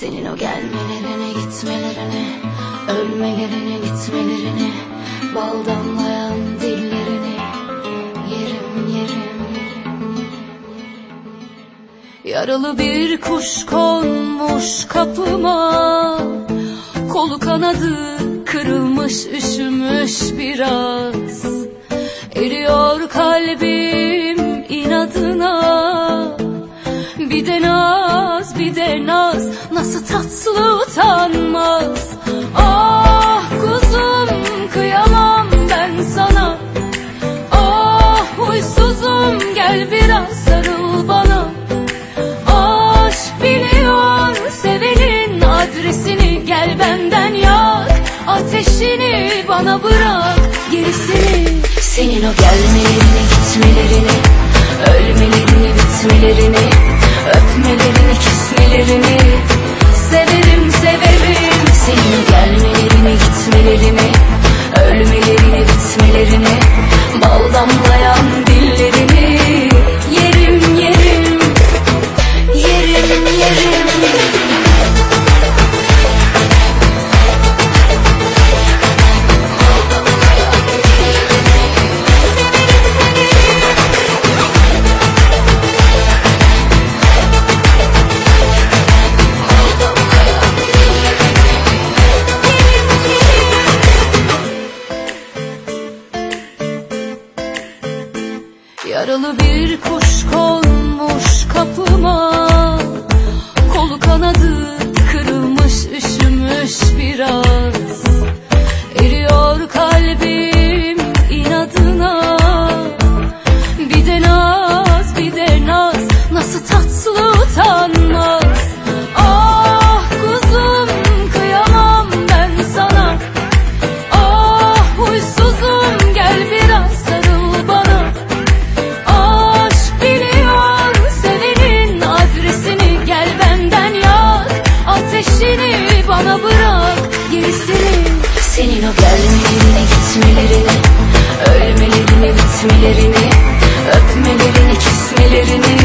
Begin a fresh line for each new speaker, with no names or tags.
Senin o gelmelerine gitmelerine Ölmelerine gitmelerine Bal damlayan dillerini Yerim yerim. Yaralı bir kuş konmuş kapıma Kolu kanadı kırılmış üşümüş biraz. Eriyor kalbim Bir de naz bir de naz. Nasıl tatlı utanmaz. Ah kuzum kıyamam ben sana. Ah huysuzum gel biraz sarıl bana. Aşk biliyor sevenin adresini. Gel benden yak ateşini bana bırak. Gerisini Senin o gelmelerini gitmelerini Ölmelerini bitmelerini kesmelerini Yaralı bir kuş konmuş kapıma. o gelmelerine gitmelerini Ölmelerini bitmelerini Öpmelerini kesmelerini.